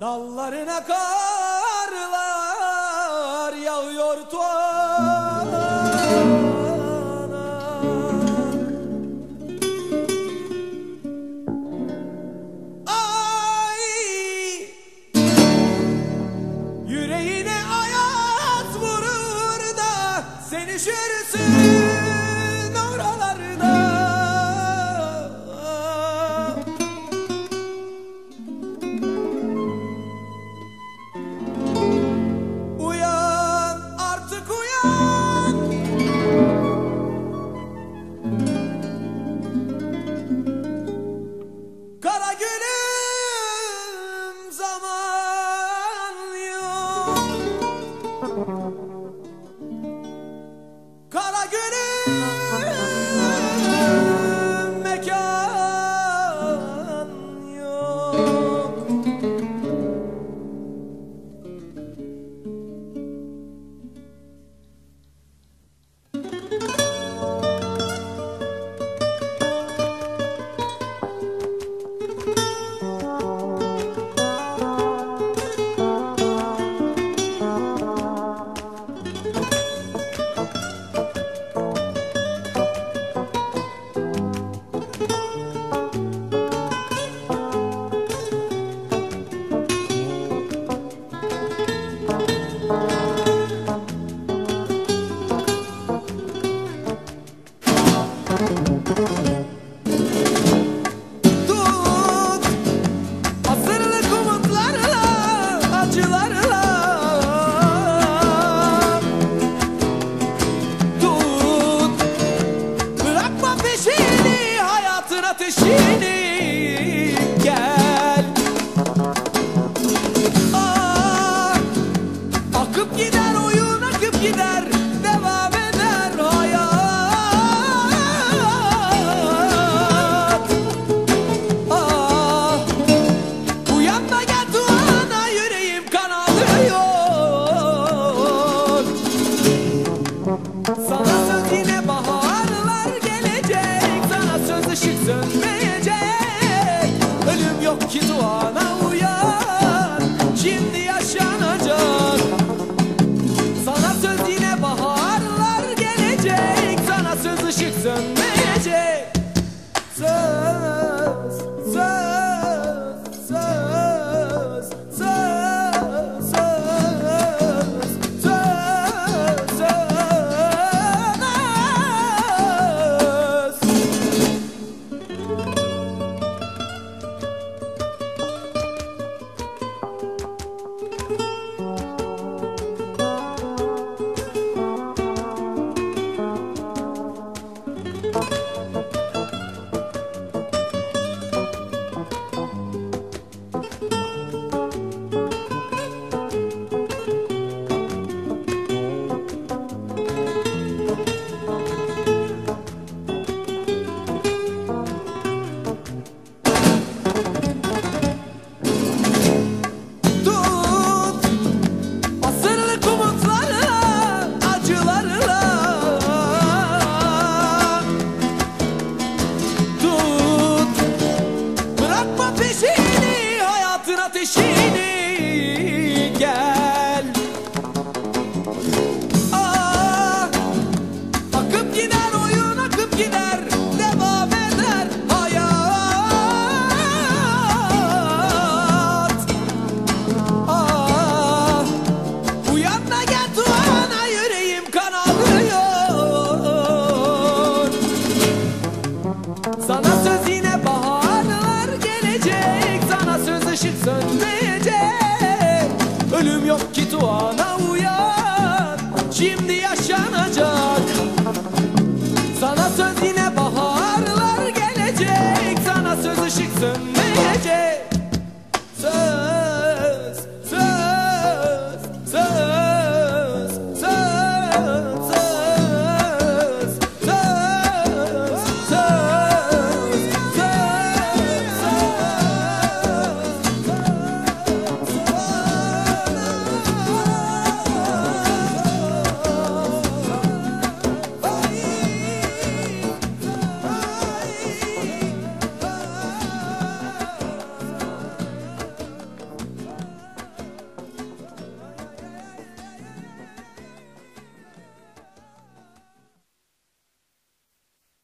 Dallarına karlar yağıyor tuana. Ay! Yüreğine ayaz vurur da seni şürsün. Bana uyan şimdi yaşanacak. Sana söz yine baharlar gelecek Sana söz ışık sönmeyecek. Jim the